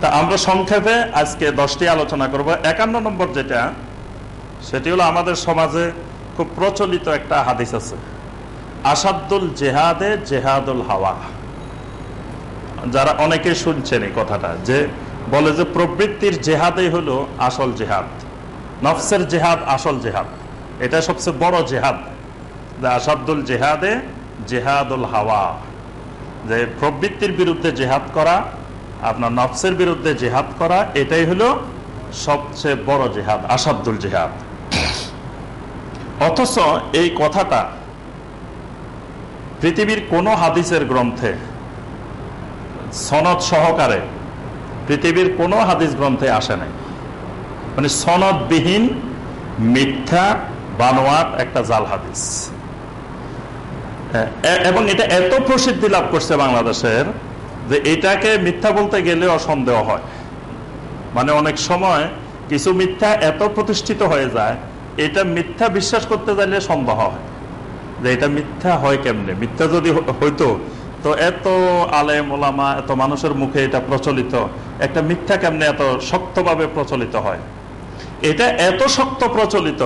তা আমরা সংক্ষেপে আজকে দশটি আলোচনা করব। একান্ন নম্বর যেটা, সেটি হলো আমাদের সমাজে খুব প্রচলিত একটা হাদিস আছে। আসাদুল জেহাদে জেহাদুল হাওয়া। যারা অনেকে শুনছেন এই কথাটা, যে বলে যে প্রবৃত্তির জেহাদে হলো আসল জেহাদ। নফসের জেহাদ আসল জেহাদ। এটা সবচেয়ে বড় জেহাদ। আসাদুল জেহাদে জেহাদুল হাওয়া। যে প্রবৃত্তির বিরুদ্ধে জেহাদ করা, আপনার নফসের বিরুদ্ধে জেহাদ করা, এটাই হলো সবচেয়ে বড় জেহাদ আসাদুল জেহাদ। অথচ এই কথাটা পৃথিবীর কোন হাদিসের গ্রন্থে, সনদ সহকারে পৃথিবীর কোন হাদিস গ্রন্থে আসে নাই। মানে সনদবিহীন মিথ্যা বানোয়ার একটা জাল হাদিস। এবং এটা এত প্রসিদ্ধি লাভ করছে বাংলাদেশের যে এটাকে মিথ্যা বলতে গেলেও সন্দেহ হয়। মানে অনেক সময় কিছু মিথ্যা এত প্রতিষ্ঠিত হয়ে যায়, এটা মিথ্যা বিশ্বাস করতে চাইলে সন্দেহ হয়। যে এটা মিথ্যা হয় কেমনে? মিথ্যা যদি হইতো, তো এত আলেম, ওলামা, এত মানুষের মুখে এটা প্রচলিত, একটা মিথ্যা কেমনে এত শক্তভাবে প্রচলিত হয়? এটা এত শক্ত প্রচলিত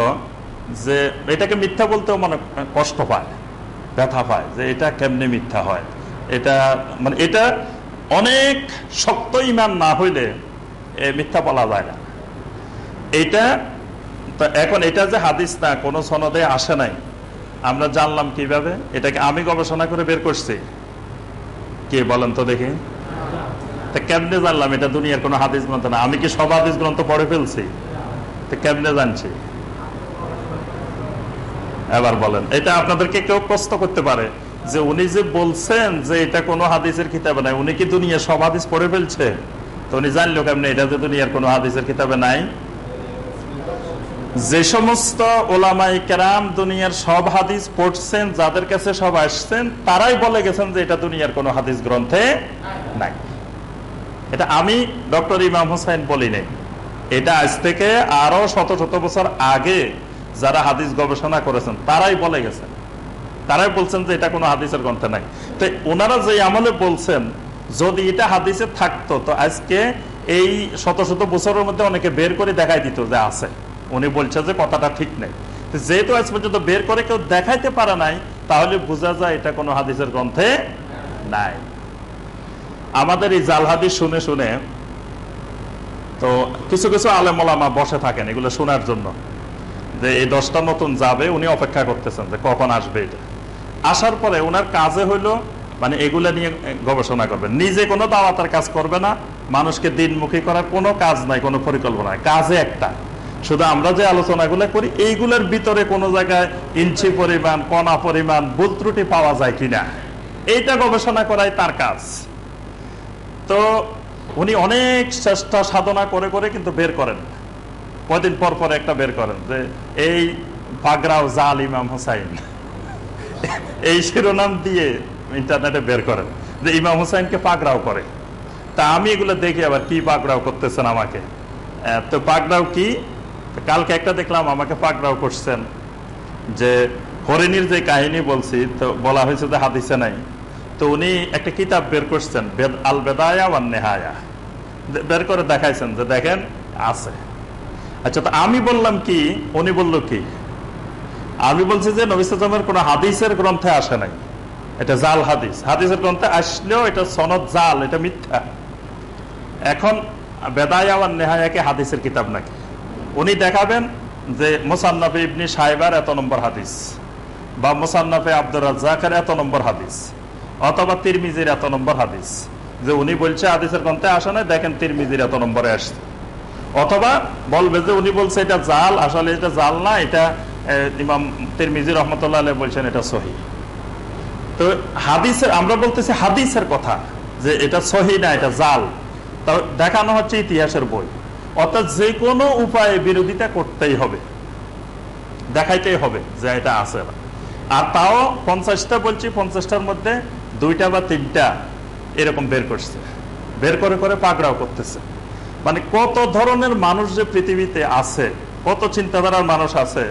যে এটাকে মিথ্যা বলতেও মানে কষ্ট পায়, ব্যথা পায় যে এটা কেমনে মিথ্যা হয়। এটা মানে এটা অনেক শক্ত ইমান না হইলে মিথ্যা বলা যায় না। এটা এখন এটা যে হাদিস না, কোনো সনদে আসে নাই। আমরা জানলাম কীভাবে, এটাকে আমি গবেষণা করে বের করছি। কে বলেন তো দেখি। তা কেমনে জানলাম? এটা দুনিয়ার কোনো হাদিস গ্রন্থ না। আমি কি সব হাদিস গ্রন্থ পড়ে ফেলছি? তো কেমনে জানছি? এবার বলেন, এটা আপনাদেরকে কেউ প্রশ্ন করতে পারে যে উনি যে বলছেন যে এটা কোনো হাদিসের কিতাবে নাই, উনি কি দুনিয়া সব হাদিস পড়ে ফেলছে? তো উনি জানলো কেমনে, এটা যে দুনিয়ার কোনো হাদিসের কিতাবে নাই? যে সমস্ত ওলামাই কেরাম দুনিয়ার সব হাদিস পড়ছেন, যাদের কাছে সব আসছেন, তারাই বলে গেছেন যে এটা দুনিয়ার কোনো হাদিস গ্রন্থে নাই। এটা আমি ডক্টর ইমাম হোসেন বলি নাই এটা আজ থেকে আরও শত শত বছর আগে যারা হাদিস গবেষণা করেছেন, তারাই বলে গেছেন। তারাই বলছেন যে এটা কোনো হাদিসের গ্রন্থে নাই। তো ওনারা যে আমলে বলছেন, যদি এটা হাদিসে থাকতো, তো আজকে এই শত শত বছরের মধ্যে অনেকে বের করে দেখাই দিত যে আছে। উনি বলছে যে কথাটা ঠিক নেই। যেহেতু আজ পর্যন্ত বের করে কেউ দেখাইতে পারে নাই, তাহলে বোঝা যায় এটা কোনো হাদিসের গ্রন্থে নাই। আমাদের এই জাল হাদিস শুনে শুনে তো কিছু কিছু আলেমলামা বসে থাকেন এগুলো শোনার জন্য। যে এই দশটা নতুন যাবে, উনি অপেক্ষা করতেছেন যে কখন আসবে এটা। আসার পরে ওনার কাজে হইল মানে এগুলা নিয়ে গবেষণা করবে নিজে কোনো দাওয়াতের কাজ করবে না, মানুষকে দিনমুখী করার কোনো কাজ নাই, কোনো পরিকল্পনা নাই। কাজে একটা। শুধু আমরা যে আলোচনাগুলো করি, এইগুলোর ভিতরে কোনো জায়গায় ইঞ্চি পরিমাণ, কণা পরিমাণ, ভুল ত্রুটি পাওয়া যায় কিনা, এইটা গবেষণা করাই তার কাজ। তো উনি অনেক চেষ্টা সাধনা করে করে কিন্তু বের করেন। কদিন পর পর একটা বের করেন যে, এই পাগরাও জাল ইমাম হুসাইন। এই শিরোনাম দিয়ে ইন্টারনেটে বের করেন যে, ইমাম হুসাইনকে পাগড়াও করে। তা আমি এগুলো দেখি আবার কি পাগড়াও করতেছেন আমাকে। তো পাগড়াও কি? কালকে একটা দেখলাম, আমাকে পাগড়াও করছেন। যে, হরিণীর যে কাহিনী বলছি, তো বলা হয়েছে যে হাদিসে নাই। তো উনি একটা কিতাব বের করছেন আল বেদায়া ওয়ান নেহায়া বের করে দেখাইছেন যে, দেখেন, আছে। আচ্ছা তো আমি বললাম কি? উনি বলল কি? আমি বলছি যে নবিসের কোন হাদিসের গ্রন্থে আসে নাই। এটা জাল হাদিস। হাদিসের গ্রন্থে আসলেও এটা সনদ জাল, এটা মিথ্যা। এখন বেদায়া ওয়ান নেহায়াকে হাদিসের কিতাব নাকি? উনি দেখাবেন যে মোসান্নাফে ইবনি সাহেবার এত নম্বর হাদিস বা মোসান্নফে আব্দুর রাজ্জাকের এত নম্বর হাদিস অথবা তিরমিজির এত নম্বর হাদিস। যে উনি বলছে হাদিসের গ্রন্থে আসে না দেখেন তিরমিজির এত নম্বরে আসছে। অথবা বলবে যে উনি বলছে এটা জাল, আসলে এটা জাল না, এটা ইমাম রহমতুল্লাহ আলাইহি বলছেন এটা সহি। তো হাদিসের, আমরা বলতেছি হাদিসের কথা, যে এটা সহি না, এটা জাল। তা দেখানো হচ্ছে ইতিহাসের বই। অর্থাৎ যে কোনো উপায়ে বিরোধিতা করতেই হবে। দেখাইতেই হবে যে এটা আছে আর তাও পঞ্চাশটা বলছি, পঞ্চাশটার মধ্যে দুইটা বা তিনটা এরকম বের করছে। বের করে করে পাকড়াও করতেছে। মানে কত ধরনের মানুষ যে পৃথিবীতে আছে কত চিন্তাধারার মানুষ আছে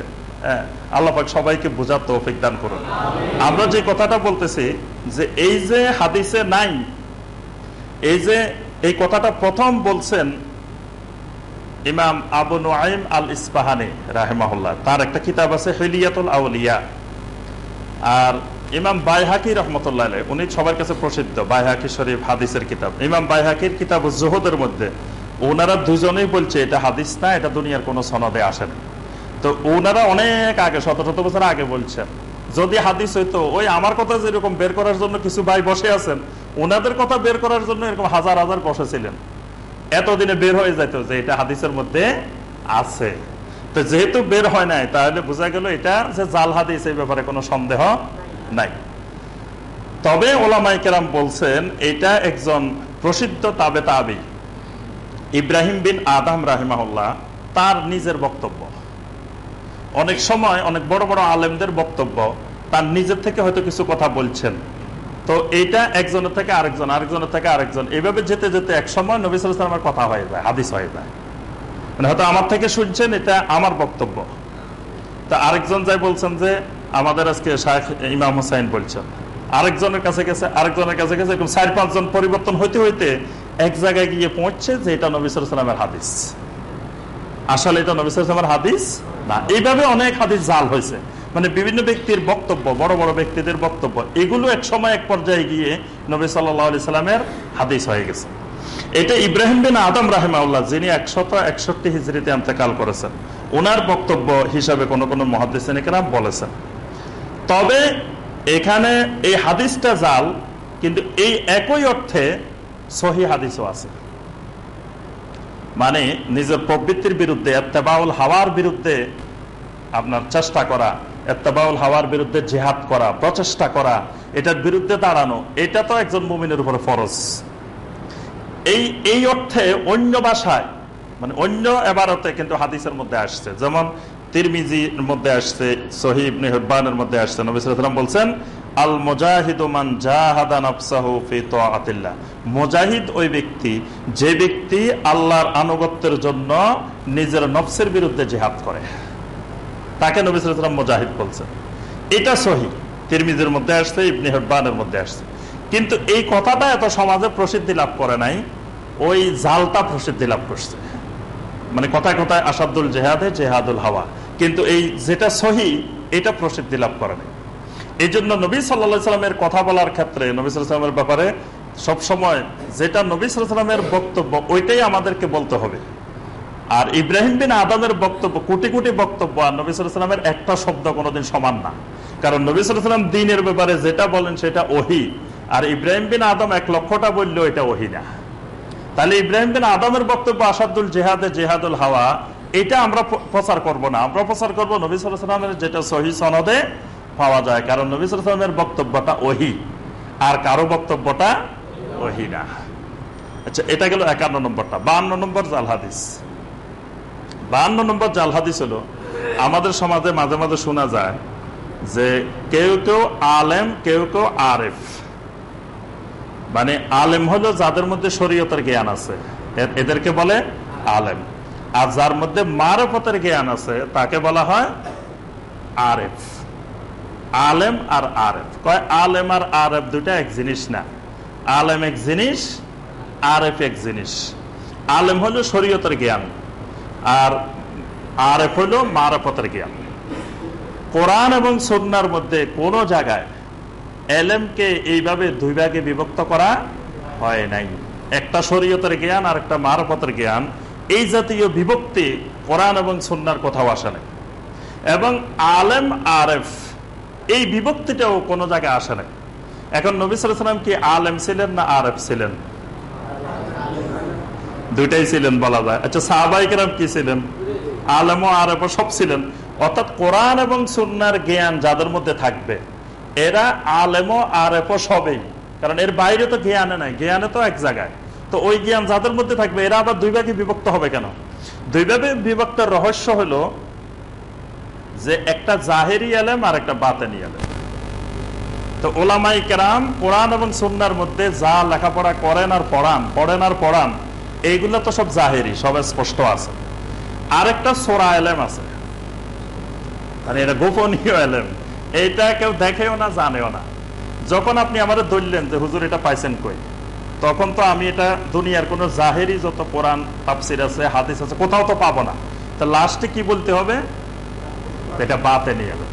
হ্যাঁ, সবাইকে বোঝার তৌফিক দান করুন। আমরা যে কথাটা বলতেছি যে এই যে হাদিসে নাই এই যে এই কথাটা প্রথম বলছেন ইমাম আবু নোয়াইম আল ইস্পাহানি রাহেমাহুল্লাহ তার একটা কিতাব আছে হেলিয়াতুল আউলিয়া। আর ইমাম বাইহাকি রহমতুল্লাহ উনি সবার কাছে প্রসিদ্ধ বাইহাকি শরীফ হাদিসের কিতাব। ইমাম বাইহাকির কিতাব জোহদের মধ্যে। ওনারা দুজনেই বলছে, এটা হাদিস না, এটা দুনিয়ার কোনো সনদে আসে না। তো ওনারা অনেক আগে শত শত বছর আগে বলছেন, যদি হাদিস হইতো, ওই আমার কথা যেরকম বের করার জন্য কিছু ভাই বসে আছেন, ওনাদের কথা বের করার জন্য এরকম হাজার হাজার বসেছিলেন এতদিনে বের হয়ে যেত যে এটা হাদিসের মধ্যে আছে। তো যেহেতু বের হয় নাই, তাহলে বোঝা গেল এটা যে জাল হাদিস, এই ব্যাপারে কোনো সন্দেহ নাই। তবে ওলামাই কেরাম বলছেন, এটা একজন প্রসিদ্ধ তাবে তাবি। ইব্রাহিম বিন আদাম রাহিমাহুল্লাহ, তার নিজের বক্তব্য। অনেক সময় অনেক বড় বড় আলেমদের বক্তব্য, তার নিজের থেকে হয়তো কিছু কথা বলছেন। তো এইটা একজনের থেকে আরেকজন, আরেকজনের থেকে আরেকজন এইভাবে যেতে যেতে এক সময় নবী সালামের কথা হয়ে যায়, হাদিস হয়ে যায়। মানে হয়তো আমার থেকে শুনছেন, এটা আমার বক্তব্য। তা আরেকজন যাই বলছেন যে, আমাদের আজকে শাহ ইমাম হুসাইন বলছেন। আরেকজনের কাছে গেছে, আরেকজনের কাছে গেছে, এরকম চার পাঁচজন পরিবর্তন হইতে হইতে এক জায়গায় গিয়ে পৌঁছছে যে এটা নবী সালামের হাদিস। আসলে এটা নবী সালামের হাদিস না, এইভাবে অনেক হাদিস জাল হয়েছে। মানে বিভিন্ন ব্যক্তির বক্তব্য, বড় বড় ব্যক্তিদের বক্তব্য, এগুলো এক সময় এক পর্যায়ে গিয়ে নবী সাল্লাহ সাল্লামের হাদিস হয়ে গেছে। এটা ইব্রাহিম বিন আদম রাহেমাউল্লাহ যিনি একশত একষট্টি হিজড়িতে আন্তেকাল করেছেন, ওনার বক্তব্য হিসাবে কোন কোন মহাদিসিনিকেরা বলেছেন। তবে এখানে এই হাদিসটা জাল, কিন্তু এই একই অর্থে সহি হাদিসও আছে। মানে নিজের প্রবৃত্তির বিরুদ্ধে এত্তেবাউল হাওয়ার বিরুদ্ধে আপনার চেষ্টা করা, এত্তেবাউল হাওয়ার বিরুদ্ধে জেহাদ করা, প্রচেষ্টা করা, এটার বিরুদ্ধে দাঁড়ানো, এটা তো একজন মুমিনের উপরে ফরজ। এই এই অর্থে অন্য ভাষায় মানে অন্য এবারতে কিন্তু হাদিসের মধ্যে আসছে। যেমন তিরমিজির মধ্যে আসছে সহিব নেহবানের মধ্যে আসছে। নবী সাল্লাম বলছেন আল মুজাহিদ ওই ব্যক্তি, যে ব্যক্তি আল্লাহর আনুগত্যের জন্য নিজের নফসের বিরুদ্ধে করে। তাকে বলছেন। এটা সহি। মধ্যে আসছে, ইবনে মধ্যে আসছে। কিন্তু এই কথাটা এত সমাজে প্রসিদ্ধি লাভ করে নাই, ওই জালটা প্রসিদ্ধি লাভ করছে। মানে কথায় কথায় আসাদুল জেহাদে জেহাদুল হাওয়া। কিন্তু এই যেটা সহি, এটা প্রসিদ্ধি লাভ করে নাই। এই জন্য নবী সাল্লা সাল্লামের কথা বলার ক্ষেত্রে, নবী সাল্লামের ব্যাপারে সব সময় যেটা নবী সাল্লামের বক্তব্য, ওইটাই আমাদেরকে বলতে হবে। আর ইব্রাহিম বিন আদমের বক্তব্য, কোটি কোটি বক্তব্য আর নবী সাল্লামের একটা শব্দ কোনোদিন সমান না। কারণ নবী সাল্লাম দিনের ব্যাপারে যেটা বলেন সেটা ওহি। আর ইব্রাহিম বিন আদম এক লক্ষটা বললেও এটা ওহি না। তাহলে ইব্রাহিম বিন আদমের বক্তব্য আসাদুল জেহাদে জেহাদুল হাওয়া, এটা আমরা প্রচার করব না। আমরা প্রচার করব নবী সাল্লামের যেটা সহি সনদে পাওয়া যায়। কারণ নবী সাল্লামের বক্তব্যটা ওহি। আর কারও বক্তব্যটা ওহি না। আচ্ছা এটা গেল একান্ন নম্বরটা। বান্ন নম্বর জাল হাদিস। বান্ন নম্বর জাল হাদিস হলো, আমাদের সমাজে মাঝে মাঝে শোনা যায় যে কেউ কেউ আলেম, কেউ কেউ আরেফ। মানে আলেম হলো যাদের মধ্যে শরীয়তের জ্ঞান আছে। এদেরকে বলে আলেম। আর যার মধ্যে মারফতের জ্ঞান আছে, তাকে বলা হয় আরেফ। আলেম আর আরেফ। কয় আলেম আর আরেফ দুটা এক জিনিস না। আলেম এক জিনিস, আরেফ এক জিনিস। আলেম হলো শরীয়তের জ্ঞান আর আরেফ হলো মারফতের জ্ঞান। কোরআন এবং সন্ন্যার মধ্যে কোন জায়গায় এলেমকে এইভাবে দুই ভাগে বিভক্ত করা হয় নাই। একটা শরীয়তের জ্ঞান আর একটা মারফতের জ্ঞান। এই জাতীয় বিভক্তি কোরআন এবং সন্ন্যার কোথাও আসে নাই। এবং আলেম, আরেফ এই বিভক্তিটাও কোনো জায়গায় আসে নাই। এখন নবী সালাম কি আলেম ছিলেন না আরেফ ছিলেন? দুইটাই ছিলেন বলা যায়। আচ্ছা সাহাবাইকেরাম কি ছিলেন? আলেম ও আরেফ সব ছিলেন। অর্থাৎ কোরআন এবং সুন্নার জ্ঞান যাদের মধ্যে থাকবে, এরা আলেম আরেফ সবেই। কারণ এর বাইরে তো জ্ঞানে নাই, জ্ঞানে তো এক জায়গায়। তো ওই জ্ঞান যাদের মধ্যে থাকবে, এরা আবার দুই ভাগে বিভক্ত হবে কেন? দুই ভাগে বিভক্তের রহস্য হলো যে একটা জাহেরি আলেম আর একটা বাতেনি আলেম। তো ওলামাই কেরাম কোরআন এবং সুন্নার মধ্যে যা লেখাপড়া করেন আর পড়ান, পড়েন আর পড়ান, এইগুলো তো সব জাহেরি, সব স্পষ্ট আছে। আরেকটা সোরা এলেম আছে। মানে এটা গোপনীয় এলেম এইটা কেউ দেখেও না, জানেও না। যখন আপনি আমাদের ধরলেন যে, হুজুর, এটা পাইছেন কই? তখন তো আমি এটা দুনিয়ার কোন জাহেরি যত কোরআন, তাফসির আছে, হাদিস আছে, কোথাও তো পাবো না। তা লাস্টে কি বলতে হবে? এটা বাতে নিয়ে এলেন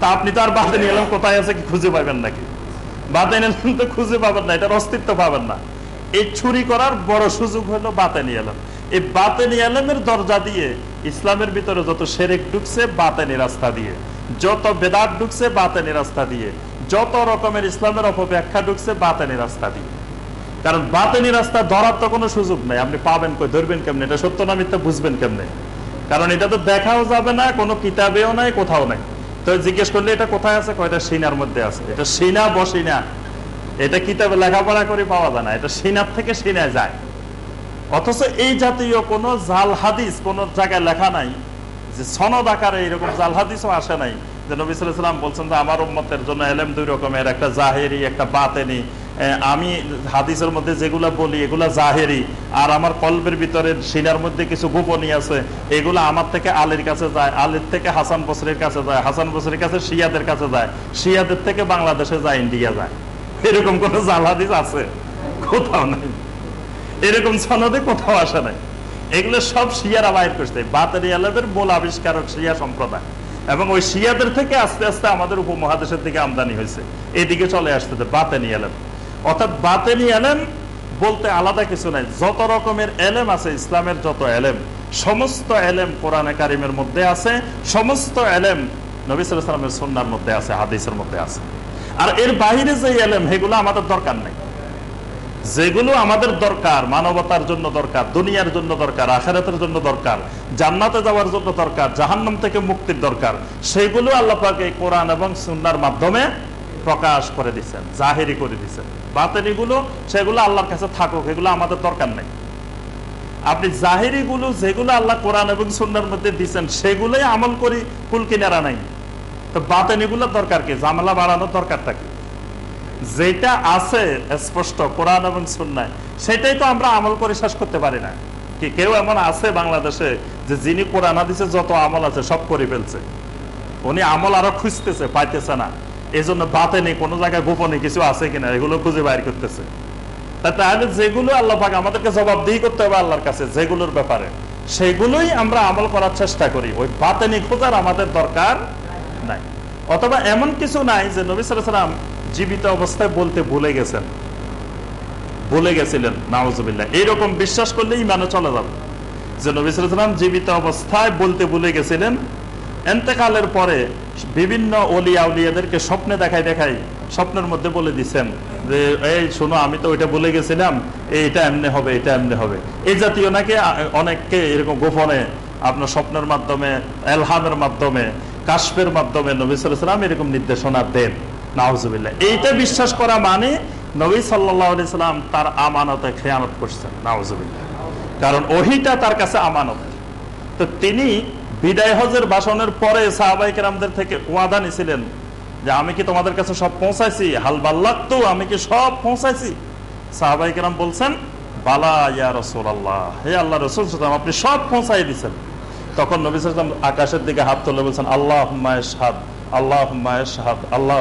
তা আপনি তো আর বাতে নিয়ে এলেন, কোথায় আছে কি খুঁজে পাবেন নাকি? বাতে নিলেন তো খুঁজে পাবেন না, এটার অস্তিত্ব পাবেন না। এই চুরি করার বড় সুযোগ হলো বাতে নিয়ে এলেন। এই বাতে নিয়ে এলেমের দরজা দিয়ে ইসলামের ভিতরে যত সেরেক ঢুকছে বাতেনি রাস্তা দিয়ে। যত বেদাত ঢুকছে বাতেনি রাস্তা দিয়ে। যত রকমের ইসলামের অপব্যাখ্যা ঢুকছে বাতেনি রাস্তা দিয়ে। কারণ বাতেনি রাস্তা ধরার তো কোনো সুযোগ নাই। আপনি পাবেন কই, ধরবেন কেমনে? এটা সত্য না মিথ্যা, বুঝবেন কেমনে? কারণ এটা তো দেখাও যাবে না, কোনো কিতাবেও নাই, কোথাও নাই। তো জিজ্ঞেস করলে এটা কোথায় আছে? কয়টা সিনার মধ্যে আছে। এটা সিনা বসিনা। এটা কিতাবে লেখাপড়া করে পাওয়া যায় না। এটা সিনার থেকে সিনায় যায়। অথচ এই জাতীয় কোন জাল হাদিস কোন জায়গায় লেখা নাই যে সনদ আকারে এরকম জাল হাদিসও আসে নাই। যে নবী সাল্লাম বলছেন যে, আমার উম্মতের জন্য এলেম দুই রকমের, একটা জাহেরি, একটা বাতেনি। আমি হাদিসের মধ্যে যেগুলা বলি, এগুলা জাহেরি, আর আমার কল্পের ভিতরে সিনার মধ্যে কিছু গোপনী আছে, এগুলো আমার থেকে আলীর কাছে যায়, আলীর থেকে হাসান বসরির কাছে যায়, হাসান বসরির কাছে শিয়াদের কাছে যায়, শিয়াদের থেকে বাংলাদেশে যায়, ইন্ডিয়া যায়। এরকম কোন জাল হাদিস আছে? কোথাও নাই। এরকম সনদে কোথাও আসে নাই। এগুলো সব শিয়ারা বাইর করছে বাতারি আলমের মূল আবিষ্কারক শিয়া সম্প্রদায়। এবং ওই শিয়াদের থেকে আস্তে আস্তে আমাদের উপমহাদেশের দিকে আমদানি হয়েছে। এদিকে চলে আসতে বাতেনি এলেম অর্থাৎ বাতেনি এলেম বলতে আলাদা কিছু নাই। যত রকমের এলেম আছে, ইসলামের যত এলেম, সমস্ত এলেম কোরআনে কারিমের মধ্যে আছে, সমস্ত এলেম নবী সালামের সন্ন্যার মধ্যে আছে, হাদিসের মধ্যে আছে। আর এর বাহিরে যে এলেম, সেগুলো আমাদের দরকার নেই। যেগুলো আমাদের দরকার, মানবতার জন্য দরকার, দুনিয়ার জন্য দরকার, আখেরাতের জন্য দরকার, জান্নাতে যাওয়ার জন্য দরকার, জাহান্নাম থেকে মুক্তির দরকার, সেগুলো আল্লাহ পাকে কোরআন এবং সুন্নার মাধ্যমে প্রকাশ করে দিচ্ছেন জাহেরি করে দিচ্ছেন বাতেনি গুলো সেগুলো আল্লাহর কাছে থাকুক, এগুলো আমাদের দরকার নেই। আপনি জাহেরি গুলো যেগুলো আল্লাহ কোরআন এবং সুন্নার মধ্যে দিচ্ছেন সেগুলোই আমল করি কুল কিনারা নাই। তো বাতেনি গুলোর দরকার কি? জামেলা বাড়ানোর দরকারটা কি? যেটা আছে স্পষ্ট কোরআন এবং সুন্নায়, সেটাই তো আমরা আমল করে শেষ করতে পারি না। কি কেউ এমন আছে বাংলাদেশে যে যিনি কোরআন হাদিসে যত আমল আছে সব করে ফেলছে? উনি আমল আরও খুঁজতেছে, পাইতেছে না। এই জন্য বাতে নেই, কোনো জায়গায় গোপনে কিছু আছে কিনা, এগুলো খুঁজে বাইর করতেছে। তাহলে যেগুলো আল্লাহ পাক আমাদেরকে জবাবদিহি করতে হবে আল্লাহর কাছে, যেগুলোর ব্যাপারে। সেগুলোই আমরা আমল করার চেষ্টা করি। ওই বাতেনি খোঁজার আমাদের দরকার নাই। অথবা এমন কিছু নাই যে নবী সালাম জীবিত অবস্থায় বলতে ভুলে গেছেন। ভুলে গেছিলেন নাওজবিল্লা এইরকম বিশ্বাস করলে ইমানে চলে যাবে। যে নবী সালাম জীবিত অবস্থায় বলতে ভুলে গেছিলেন এন্তেকালের পরে বিভিন্ন অলিয়া উলিয়াদেরকে স্বপ্নে দেখাই দেখাই স্বপ্নের মধ্যে বলে দিচ্ছেন যে, এই শোনো, আমি তো ওইটা বলে গেছিলাম, এইটা এমনি হবে, এটা এমনি হবে। এই জাতীয় নাকি অনেককে এরকম গোপনে আপনার স্বপ্নের মাধ্যমে, এলহামের মাধ্যমে কাশ্মের মাধ্যমে নবী এরকম নির্দেশনা দেন। নাহজুবিল্লাহ এইটা বিশ্বাস করা মানে নবী সাল্লাম তার আমানতে খেয়ানত করছেন। নাহজুবিল্লাহ কারণ ওহিটা তার কাছে আমানত। তো তিনি বিদায় হজের ভাষণের পরে সাহাবাই কেরামদের থেকে ওয়াদা নিছিলেন যে আমি কি তোমাদের কাছে সব পৌঁছাইছি? হাল বাল্লাক তো আমি কি সব পৌঁছাইছি? সাহাবাই কেরাম বলছেন আপনি সব তখন আকাশের দিকে হাত তুলে বলছেন আল্লাহ আল্লাহ আল্লাহ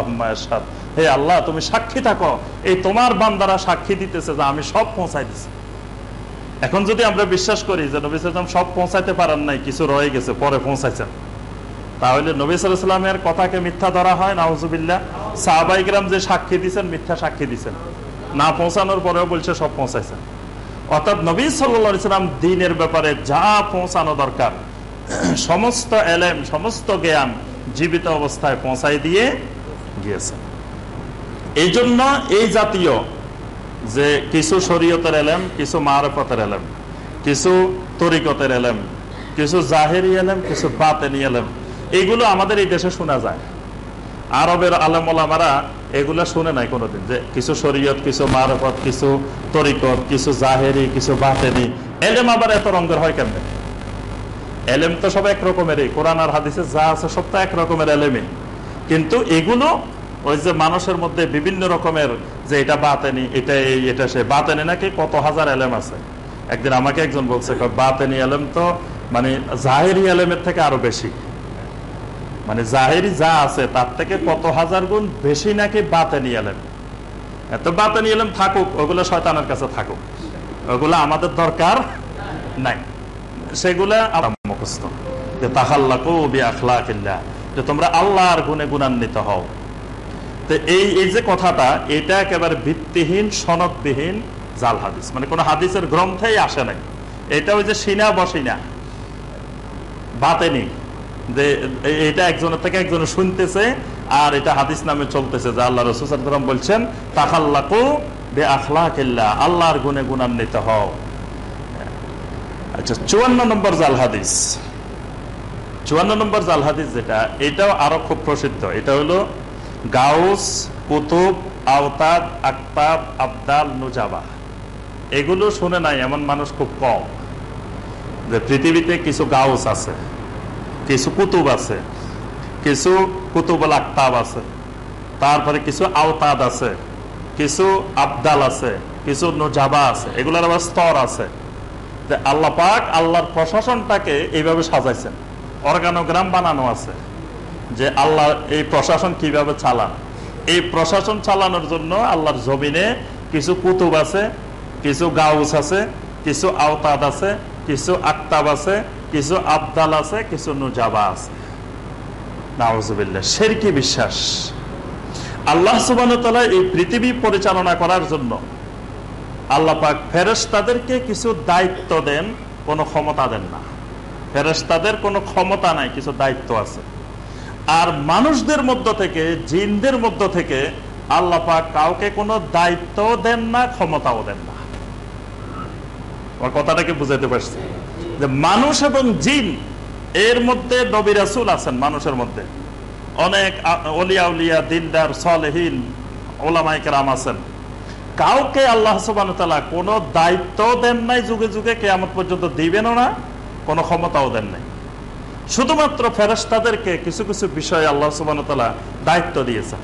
হে আল্লাহ, তুমি সাক্ষী থাকো। এই তোমার বান্দারা সাক্ষী দিতেছে যে আমি সব পৌঁছাই দিছি। এখন যদি আমরা বিশ্বাস করি যে নবী সালাম সব পৌঁছাইতে পারেন নাই, কিছু রয়ে গেছে, পরে পৌঁছাইছেন তাহলে নবী সালামের কথাকে মিথ্যা ধরা হয় নাহজুবিল্লা সাহাবাইগ্রাম যে সাক্ষী দিচ্ছেন মিথ্যা সাক্ষী দিচ্ছেন না পৌঁছানোর পরেও বলছে সব পৌঁছাইছেন অর্থাৎ নবী সাল্লাম দিনের ব্যাপারে যা পৌঁছানো দরকার, সমস্ত এলেম, সমস্ত জ্ঞান জীবিত অবস্থায় পৌঁছাই দিয়ে গিয়েছেন এই জন্য এই জাতীয় যে কিছু শরীয়তের এলেম, কিছু মারফতের এলেম, কিছু তরিকতের এলেম, কিছু জাহেরি এলেম, কিছু বাতেনি এলেম, এগুলো আমাদের এই দেশে শোনা যায়। আরবের আলম ওলামারা এগুলো শুনে নাই কোনোদিন যে কিছু শরীয়ত, কিছু মারফত, কিছু তরিকত, কিছু জাহেরি, কিছু বাতেনি। এলেম আবার এত রঙের হয় কেমনে? এলেম তো সব একরকমেরই। কোরআন আর হাদিসে যা আছে সব তো এক রকমের এলেমই। কিন্তু এগুলো ওই যে মানুষের মধ্যে বিভিন্ন রকমের যে এটা বাতেনি, এটা এই, এটা সে। বাতেনি নাকি কত হাজার এলেম আছে। একদিন আমাকে একজন বলছে বাতেনি এলেম তো মানে জাহেরি এলেমের থেকে আরও বেশি। মানে জাহেরি যা আছে, তার থেকে কত হাজার গুণ বেশি নাকি বাতে নিয়ে এলেন এত বাতে নিয়ে এলেন থাকুক, ওগুলো শয়তানের কাছে থাকুক। ওগুলো আমাদের দরকার নাই। সেগুলা যে আখলাকিল্লাহ যে তোমরা আল্লাহর গুণে গুণান্বিত হও। এই এই যে কথাটা, এটা একেবারে ভিত্তিহীন, সনদবিহীন জাল হাদিস। মানে কোন হাদিসের গ্রন্থেই আসে নাই। এটা ওই যে সিনা বসিনা। বাতেনি। যে এটা একজনের থেকে একজনে শুনতেছে আর এটা হাদিস নামে চলতেছে, যে আল্লাহ রসুলাম বলছেন তাকাল্লাকু বে আখলাকিল্লা আল্লাহর গুণে গুণান্বিত হও। আচ্ছা চুয়ান্ন নম্বর জাল হাদিস। চুয়ান্ন নম্বর জাল হাদিস যেটা, এটাও আরও খুব প্রসিদ্ধ। এটা হলো গাউস, কুতুব আওতাদ আক্তাব, আবদাল, নুজাবা। এগুলো শুনে নাই এমন মানুষ খুব কম। যে পৃথিবীতে কিছু গাউস আছে, কিছু কুতুব আছে, কিছু কুতুবল আক্তাব আছে, তারপরে কিছু আওতাদ আছে, কিছু আবদাল আছে, কিছু নুজাবা আছে, এগুলোর আবার স্তর আছে। যে আল্লাহ পাক আল্লাহর প্রশাসনটাকে এইভাবে সাজাইছেন। অর্গানোগ্রাম বানানো আছে। যে আল্লাহ এই প্রশাসন কীভাবে চালান। এই প্রশাসন চালানোর জন্য আল্লাহর জমিনে কিছু কুতুব আছে, কিছু গাউস আছে, কিছু আওতাদ আছে, কিছু আক্তাব আছে, কিছু আবদাল আছে, কিছু নুজাবা আছে। নাউজুবিল্লাহ, শেরকি বিশ্বাস। আল্লাহ সুবান এই পৃথিবী পরিচালনা করার জন্য আল্লাহ পাক ফেরেশতাদেরকে কিছু দায়িত্ব দেন, কোনো ক্ষমতা দেন না। ফেরেশতাদের কোনো ক্ষমতা নাই, কিছু দায়িত্ব আছে। আর মানুষদের মধ্য থেকে, জিনদের মধ্য থেকে আল্লাহ পাক কাউকে কোনো দায়িত্ব দেন না, ক্ষমতাও দেন না। আমার কথাটাকে বুঝাইতে পারছি? যে মানুষ এবং জিন, এর মধ্যে নবী রাসূল আছেন মানুষের মধ্যে। অনেক অলিয়া উলিয়া, দিনদার, সলেহীন ওলামাইকেরাম আছেন। কাউকে আল্লাহ সুবান কোনো দায়িত্ব দেন নাই, যুগে যুগে কেয়ামত পর্যন্ত দিবেনও না, কোনো ক্ষমতাও দেন নাই। শুধুমাত্র ফেরেস্তাদেরকে কিছু কিছু বিষয়ে আল্লাহ সুবান দায়িত্ব দিয়েছেন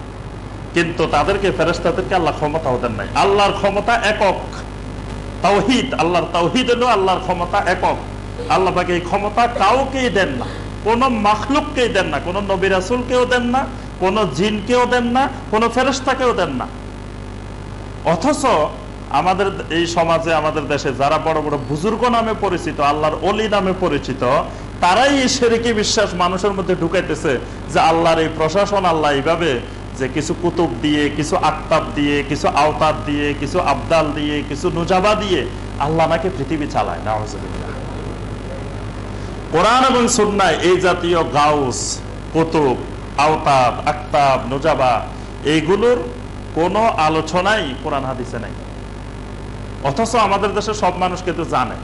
কিন্তু তাদেরকে ফেরেস্তাদেরকে আল্লাহ ক্ষমতাও দেন নাই। আল্লাহর ক্ষমতা একক। তাওহিদ, আল্লাহর তাওহিদ হলো আল্লাহর ক্ষমতা একক। আল্লাহ এই ক্ষমতা কাউকেই দেন না। কোন মাখলুককেই দেন না। কোন নবী রাসুলকেও দেন না। কোন জিনকেও দেন না। কোন ফেরেস্তাকেও দেন না। অথচ আমাদের এই সমাজে, আমাদের দেশে যারা বড় বড় বুজুর্গ নামে পরিচিত, আল্লাহর অলি নামে পরিচিত তারাই এই সেরেকি বিশ্বাস মানুষের মধ্যে ঢুকাইতেছে যে আল্লাহর এই প্রশাসন আল্লাহ এইভাবে যে কিছু কুতুব দিয়ে, কিছু আক্তাব দিয়ে, কিছু আওতাব দিয়ে, কিছু আবদাল দিয়ে, কিছু নুজাবা দিয়ে আল্লাহ নাকি পৃথিবী চালায়। না কোরআন এবং সুন্নায় এই জাতীয় গাউস, কুতুব, আওতাব, আক্তাব, নুজাবা, এইগুলোর কোনো আলোচনাই কোরআন হাদিসে নাই। অথচ আমাদের দেশে সব মানুষ কিন্তু জানে।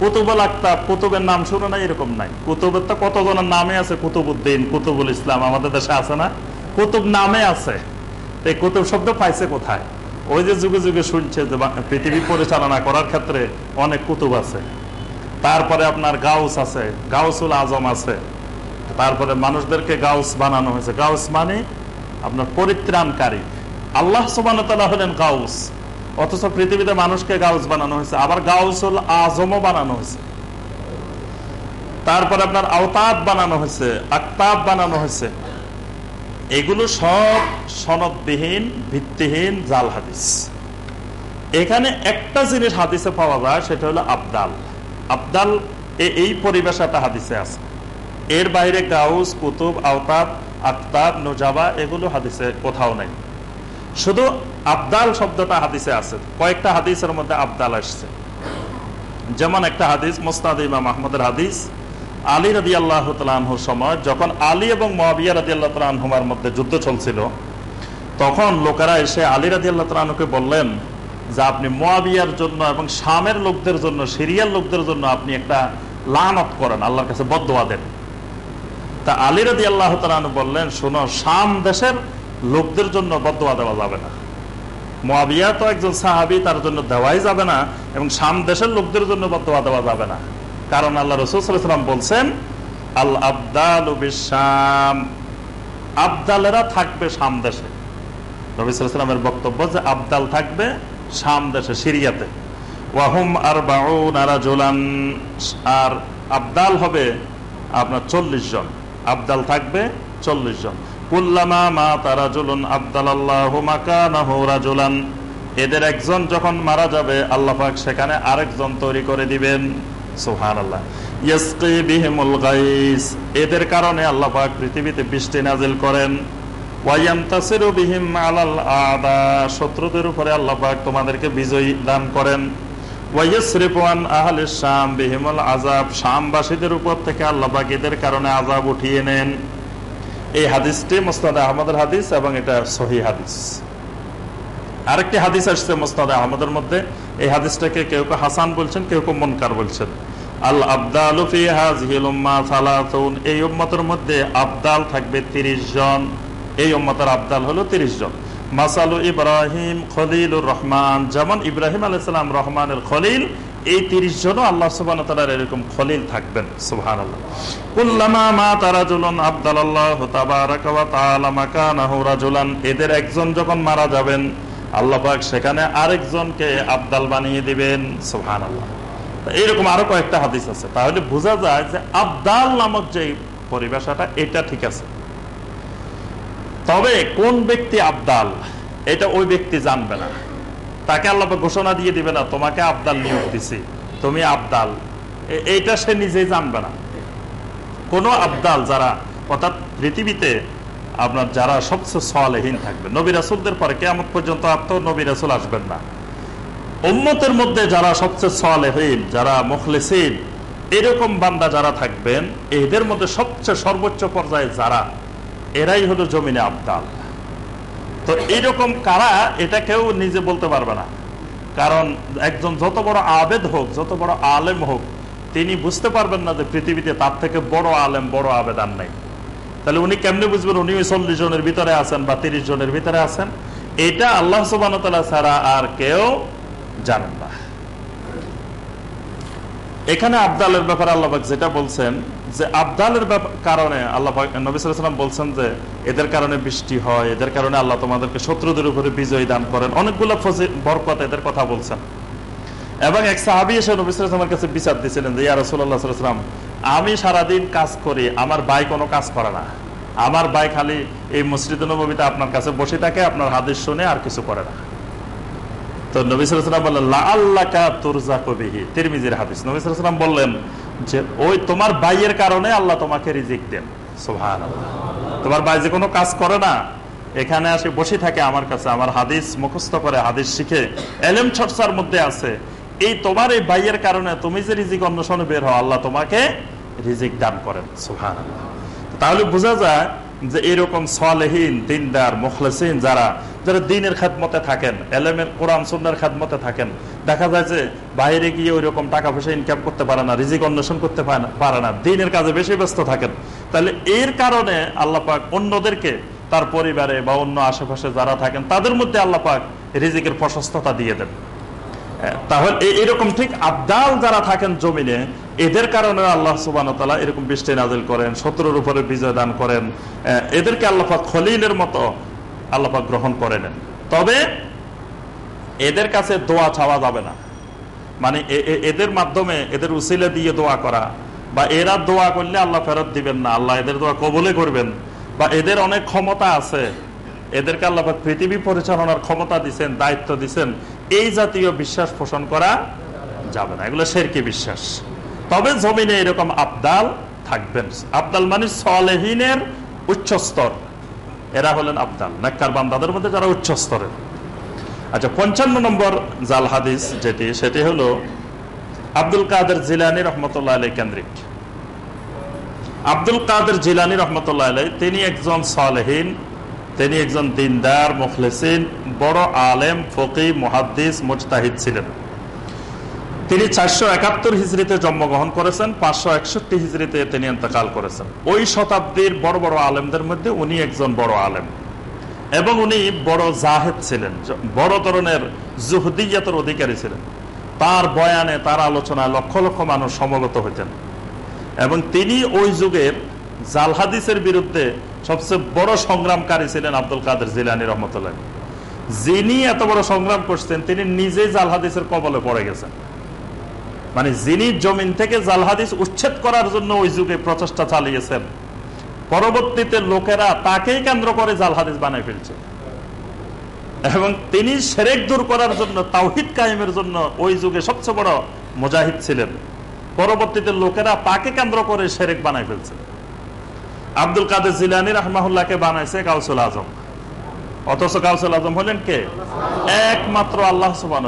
কুতুবুল আক্তাব কুতুবের নাম শুনে না এরকম নাই। কুতুবের তো কতজনের নামে আছে, কুতুবুদ্দিন, কুতুবুল ইসলাম, আমাদের দেশে আছে না? কুতুব নামে আছে। এই কুতুব শব্দ পাইছে কোথায়? ওই যে যুগে যুগে শুনছে যে পৃথিবী পরিচালনা করার ক্ষেত্রে অনেক কুতুব আছে। তারপরে আপনার গাউস আছে, গাউসুল আজম আছে। তারপরে মানুষদেরকে গাউস বানানো হয়েছে। গাউস মানে আপনার পরিত্রাণকারী। আল্লাহ সুবান হলেন গাউস। অথচ পৃথিবীতে মানুষকে গাউস বানানো হয়েছে, আবার গাউসুল আজমও বানানো হয়েছে। তারপরে আপনার আওতাব বানানো হয়েছে, আক্তাব বানানো হয়েছে। এগুলো সব সনদবিহীন, ভিত্তিহীন জাল হাদিস। এখানে একটা জিনিস হাদিসে পাওয়া যায়, সেটা হলো আবদাল। আবদাল এই পরিবেশটা হাদিসে আছে। এর বাইরে গাউস, কুতুব, আওতাব, আক্তাব, নোজাবা, এগুলো হাদিসে কোথাও নেই। শুধু আবদাল শব্দটা হাদিসে আছে। কয়েকটা হাদিসের মধ্যে আবদাল আসছে। যেমন একটা হাদিস, মোস্তাদ ইমাম আহমদের হাদিস, আলী রাদি আল্লাহ তালহুর সময়, যখন আলী এবং মহাবিয়া রাদি আল্লাহ তালহুমার মধ্যে যুদ্ধ চলছিল, তখন লোকেরা এসে আলী রাদি আল্লাহ তালহুকে বললেন যে, আপনি মোয়াবিয়ার জন্য এবং শামের লোকদের জন্য, সিরিয়ার লোকদের জন্য আপনি একটা লানত করেন, আল্লাহর কাছে বদোয়া দেন। তা আলী রাদি আল্লাহ তালু বললেন, শোনো, শাম দেশের লোকদের জন্য বদোয়া দেওয়া যাবে না। মোয়াবিয়া তো একজন সাহাবি, তার জন্য দেওয়াই যাবে না এবং শাম দেশের লোকদের জন্য বদোয়া দেওয়া যাবে না। কারণ আল্লাহ রসুলাম বলছেন আল আবদাল আবদালেরা থাকবে শাম দেশে। রবিসামের বক্তব্য যে আবদাল থাকবে শাম দেশে, সিরিয়াতে। ওয়াহুম আর বাউন আর জোলান আর আবদাল হবে আপনার চল্লিশ জন। আবদাল থাকবে চল্লিশ জন। মা এদের একজন যখন মারা যাবে, আল্লাহ পাক সেখানে আরেকজন তৈরি করে দিবেন। সুহান আল্লাহ এদের কারণে আল্লাহ পাক পৃথিবীতে বৃষ্টি নাজিল করেন। শত্রুদের উপরে আল্লাহ পাক তোমাদেরকে বিজয়ী দান করেন। আজাব শামবাসীদের উপর থেকে আল্লাহ পাক এদের কারণে আজাব উঠিয়ে নেন। এই হাদিসটি মোস্তাদ আহমদের হাদিস এবং এটা সহি হাদিস। আরেকটি হাদিস আসছে মোস্তাদ আহমদের মধ্যে। এই হাদিসটাকে কেউ কেউ হাসান বলছেন, কেউ কেউ মনকার বলছেন। আল আবদাল এই উম্মতের মধ্যে আবদাল থাকবে তিরিশ জন। এই উম্মতের আবদাল হলো তিরিশ জন। মাসালু ইব্রাহিম খলিলুর রহমান। যেমন ইব্রাহিম আলাইসালাম রহমানের খলিল এই তিরিশ জনও আল্লাহ সুবান এরকম খলিল থাকবেন সুহান এদের একজন যখন মারা যাবেন, আল্লাহ পাক সেখানে আরেকজনকে আবদাল বানিয়ে দিবেন সুহান আল্লাহ এইরকম আরও কয়েকটা হাদিস আছে। তাহলে বোঝা যায় যে আবদাল নামক যে পরিভাষাটা, এটা ঠিক আছে। তবে কোন ব্যক্তি আবদাল, এটা ওই ব্যক্তি জানবে না। তাকে আল্লাহ ঘোষণা দিয়ে দিবে না, তোমাকে আবদাল নিয়োগ দিছি। তুমি আবদাল। এইটা সে নিজেই জানবে না। কোন আবদাল যারা, অর্থাৎ পৃথিবীতে আপনার যারা সবচেয়ে সলেহীন থাকবে, নবী রাসুলদের পরে কেমন পর্যন্ত আর তো নবী রাসুল আসবেন না। উম্মতের মধ্যে যারা সবচেয়ে সলেহীন, যারা মুখলেসিন, এরকম বান্দা যারা থাকবেন, এদের মধ্যে সবচেয়ে সর্বোচ্চ পর্যায়ে যারা, এরাই হলো জমিনে আবদাল। তো এইরকম কারা, এটা কেউ নিজে বলতে পারবে না। কারণ একজন যত বড় আবেদ হোক, যত বড় আলেম হোক, তিনি বুঝতে পারবেন না যে পৃথিবীতে তার থেকে বড় আলেম, বড় আবেদান নেই। তাহলে উনি কেমনি বুঝবেন উনি চল্লিশ জনের ভিতরে আছেন বা তিরিশ জনের ভিতরে আছেন? এটা আল্লাহ সুবান ছাড়া আর কেউ জানেন না। এখানে আবদালের ব্যাপারে আল্লাহ যেটা বলছেন যে আবদালের কারণে আল্লাহ নবিসাম বলছেন যে এদের কারণে বৃষ্টি হয়, এদের কারণে আল্লাহ তোমাদেরকে শত্রুদের উপরে বিজয় দান করেন। অনেকগুলো বরকত এদের কথা বলছেন। এবং এক সাহাবি এসে নবিসামের কাছে বিচার দিয়েছিলেন যে, ইয়া রসুল্লাহাম আমি সারাদিন কাজ করি, আমার ভাই কোনো কাজ করে না। আমার ভাই খালি এই মসজিদ নবীতে আপনার কাছে বসে থাকে, আপনার হাদিস শুনে আর কিছু করে না। তো নবিসাম বললেন আল্লাহ কা তুরজা কবিহি তিরমিজির হাদিস। নবিসাম বললেন যে ওই তোমার ভাইয়ের কারণে আল্লাহ তোমাকে রিজিক দেন। সোহান তোমার ভাই যে কোনো কাজ করে না এখানে আসে বসে থাকে আমার কাছে আমার হাদিস মুখস্থ করে হাদিস শিখে এলেম চর্চার মধ্যে আছে। এই তোমার এই ভাইয়ের কারণে তুমি যে রিজিক অন্বেষণে বের হও আল্লাহ তোমাকে রিজিক দান করেন। সোহান তাহলে বোঝা যায় যে এরকম সলেহীন দিনদার মুখলেসিন যারা যারা দিনের খাদমতে থাকেন, এলেমের কোরআন সুন্দর খাদমতে থাকেন, দেখা যায় যে বাইরে গিয়ে ওই রকম টাকা পয়সা ইনকাম করতে পারে না, রিজিক অন্বেষণ করতে পারে না, দিনের কাজে বেশি ব্যস্ত থাকেন। তাহলে এর কারণে আল্লাপাক অন্যদেরকে, তার পরিবারে বা অন্য আশেপাশে যারা থাকেন, তাদের মধ্যে আল্লাপাক রিজিকের প্রশস্ততা দিয়ে দেন। তাহলে এরকম ঠিক আবদাল যারা থাকেন জমিনে, এদের কারণে আল্লাহ সুবান এরকম বৃষ্টি নাজিল করেন, শত্রুর উপরে বিজয় দান করেন। এদেরকে আল্লাহাক খলিলের মতো আল্লাহাক গ্রহণ করে নেন। তবে এদের কাছে দোয়া ছাওয়া যাবে না। মানে এদের মাধ্যমে, এদের উসিলে দিয়ে দোয়া করা, বা এরা দোয়া করলে আল্লাহ ফেরত দিবেন না, আল্লাহ এদের দোয়া কবলে করবেন, বা এদের অনেক ক্ষমতা আছে, এদেরকে আল্লাহ পৃথিবী পরিচালনার ক্ষমতা দিচ্ছেন দায়িত্ব দিচ্ছেন এই জাতীয় বিশ্বাস পোষণ করা যাবে না। এগুলো শেরকি বিশ্বাস। তবে জমিনে এরকম আবদাল থাকবেন। আবদাল মানে সলেহীনের উচ্চ স্তর। এরা হলেন আবদাল নাক্কার বান্দাদের মধ্যে যারা উচ্চ স্তরের। আচ্ছা পঞ্চান্ন নম্বর জাল হাদিস যেটি, সেটি হলো আব্দুল কাদের জিলানি রহমতুল্লাহ আলী কেন্দ্রিক। আব্দুল কাদের জিলানি রহমতুল্লাহ আলাই তিনি একজন সলেহীন, তিনি একজন দিনদার, মুখলেসিন, বড় আলেম ফকি মুহাদ্দিস, মুজতাহিদ ছিলেন। তিনি চারশো একাত্তর হিজড়িতে জন্মগ্রহণ করেছেন, পাঁচশো একষট্টি হিজড়িতে তিনি এতেকাল করেছেন। ওই শতাব্দীর বড় বড় আলেমদের মধ্যে উনি একজন বড় আলেম। এবং উনি বড় জাহেদ ছিলেন বড় ধরনের জুহদিয়াতের অধিকারী ছিলেন। তার বয়ানে, তার আলোচনায় লক্ষ লক্ষ মানুষ সমবেত হইতেন। এবং তিনি ওই যুগের জালহাদিসের বিরুদ্ধে সবচেয়ে বড় সংগ্রামকারী ছিলেন আব্দুল কাদের জিলানি রহমতুল্লাহ। যিনি এত বড় সংগ্রাম করছেন, তিনি নিজেই জালহাদিসের কবলে পড়ে গেছেন। মানে যিনি জমিন থেকে জালহাদিস উচ্ছেদ করার জন্য ওই যুগে প্রচেষ্টা চালিয়েছেন। পরবর্তীতে লোকেরা তাকেই কেন্দ্র করে জাল হাদিস বানায় ফেলছে। এবং তিনি সেরেক দূর করার জন্য, তাওহিদ কায়েমের জন্য ওই যুগে সবচেয়ে বড় মুজাহিদ ছিলেন। পরবর্তীতে লোকেরা তাকে কেন্দ্র করে সেরেক বানায় ফেলছে। আব্দুল কাদের জিলানি রহমাহুল্লাহকে বানাইছে কাউসুল আজম। অথচ আজম হলেন কে? একমাত্র আল্লাহ সুবান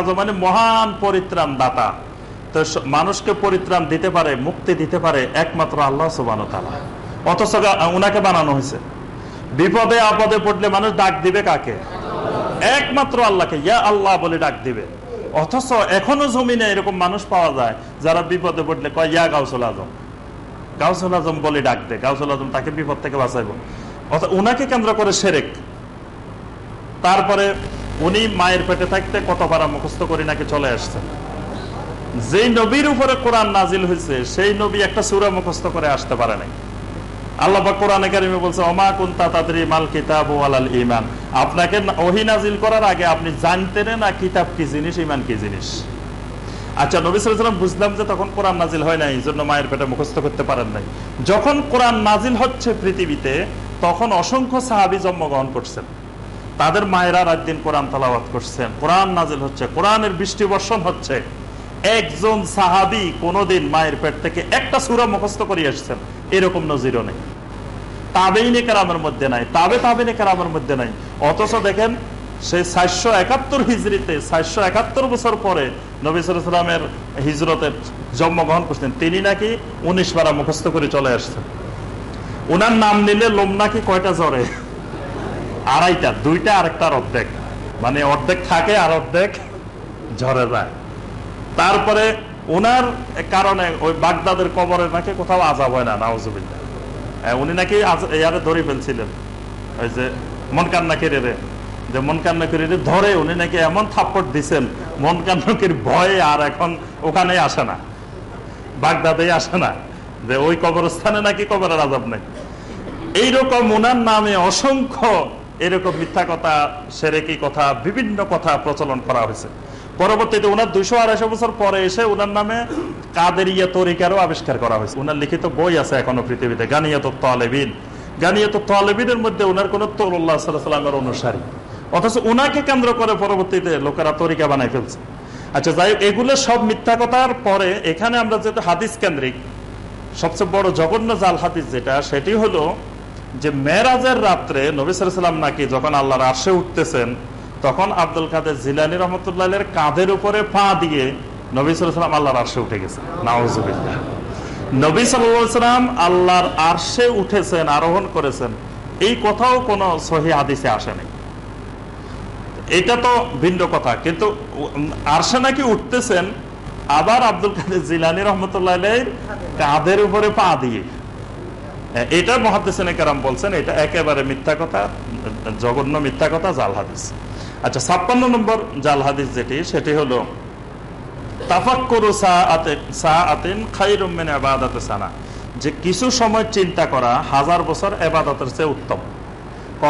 আজম মানে মহান পরিত্রাণ দাতা তো মানুষকে পরিত্রাণ দিতে পারে, মুক্তি দিতে পারে একমাত্র আল্লাহ অথচ উনাকে বানানো হয়েছে। বিপদে আপদে পড়লে মানুষ ডাক দিবে কাকে? একমাত্র আল্লাহকে। ইয়া আল্লাহ বলে ডাক দিবে। অথচ এখনও জমিনে এরকম মানুষ পাওয়া যায়, যারা বিপদে পড়লে কয়, ইয়া গাউসুল আজম। গাউসুল আজম বলে ডাক দে। গাউসুল আজম তাকে বিপদ থেকে বাঁচাইব। অর্থাৎ উনাকে কেন্দ্র করে সেরেক। তারপরে উনি মায়ের পেটে থাকতে কত পারা মুখস্থ করে নাকি চলে আসছেন যেই নবীর উপরে কোরআন নাজিল হয়েছে সেই নবী একটা সুরা মুখস্থ করে আসতে পারে নাই। ঈমান। আপনাকে করার আগে আপনি জানতেন না কিতাব কি জিনিস, ঈমান কি জিনিস। আচ্ছা নবী বুঝলাম যে তখন কোরআন নাজিল হয় নাই, এই জন্য মায়ের পেটে মুখস্থ করতে পারেন নাই। যখন কোরআন নাজিল হচ্ছে পৃথিবীতে তখন অসংখ্য সাহাবী জন্মগ্রহণ করছেন। তাদের মায়েরা রাত দিন কোরআন তালাবাত করছেন। কোরআন নাজিল হচ্ছে, কোরআনের বৃষ্টি বর্ষণ হচ্ছে। একজন সাহাবি কোনোদিন মায়ের পেট থেকে একটা সুরা মুখস্থ করে এসছেন। এরকম নজিরও নেই। তাবেইনে কেরামের মধ্যে নাই, তাবে তাবেইনে কেরামের মধ্যে নাই। অথচ দেখেন সেই সাতশো একাত্তর হিজড়িতে সাতশো একাত্তর বছর পরে নবী সালামের হিজরতের জন্মগ্রহণ করছেন। তিনি নাকি উনিশ বারা মুখস্থ করে চলে আসছেন। ওনার নাম নিলে লোম নাকি কয়টা জ্বরে? আড়াইটা, দুইটা আরেকটার অর্ধেক। মানে অর্ধেক থাকে আর অর্ধেক ঝরে যায়। তারপরে ওনার কারণে ওই বাগদাদের কবরে নাকি কোথাও আজাব হয় না উনি নাকি ইয়ারে ধরে ফেলছিলেন। ওই যে মন কান্না কেড়ে রে যে মন কান্না কেড়ে রে ধরে উনি নাকি এমন থাপ্পড় দিছেন মন কান্নাকের ভয়ে আর এখন ওখানে আসে না বাগদাদে আসে না, যে ওই কবরস্থানে নাকি কবরের আজাব নাই। এইরকম ওনার নামে অসংখ্য এরকম মিথ্যা কথা, সেরেকি কথা, বিভিন্ন কথা প্রচলন করা হয়েছে। পরবর্তীতে ওনার দুইশো আড়াইশো বছর পরে এসে ওনার নামে কাদেরিয়া তরিকারও আবিষ্কার করা হয়েছে। ওনার লিখিত বই আছে এখনও পৃথিবীতে গানিয়াত তালেবিন। গানিয়াত তালেবিনের মধ্যে ওনার কোন তরুল্লাহ সাল্লামের অনুসারী। অথচ ওনাকে কেন্দ্র করে পরবর্তীতে লোকেরা তরিকা বানাই ফেলছে। আচ্ছা যাই এগুলো সব মিথ্যা কথার পরে এখানে আমরা যেহেতু হাদিস কেন্দ্রিক, সবচেয়ে বড় জঘন্য জাল হাদিস যেটা, সেটি হলো যে মেরাজের রাত্রে নবী সাল্লাম নাকি যখন আল্লাহর আর্শে উঠতেছেন, তখন আব্দুল কাদের জিলানি রহমতুল্লাহ কাঁধের উপরে পা দিয়ে নবী সাল্লাম আল্লাহর আর্শে উঠে গেছেন। নাওজুবিল্লাহ নবী সাল্লাম আল্লাহর আর্শে উঠেছেন, আরোহণ করেছেন। এই কথাও কোনো সহি হাদিসে আসেনি এটা তো ভিন্ন কথা, কিন্তু আরশে নাকি উঠতেছেন, আবার আব্দুল কাদের জিলানি রহমতুল্লাহ কাঁধের উপরে পা দিয়ে। এটা মহাদেসেনে কারাম বলছেন, এটা একেবারে মিথ্যা কথা, জঘন্য মিথ্যা কথা, জাল হাদিস। আচ্ছা ছাপ্পান্ন নম্বর জাল হাদিস যেটি, সেটি হলো, তাফাক্কুরু সাআতে সাআতিন খায়রুম মিন ইবাদাতি সানা। যে কিছু সময় চিন্তা করা, হাজার বছর এবাদতের চেয়ে উত্তম।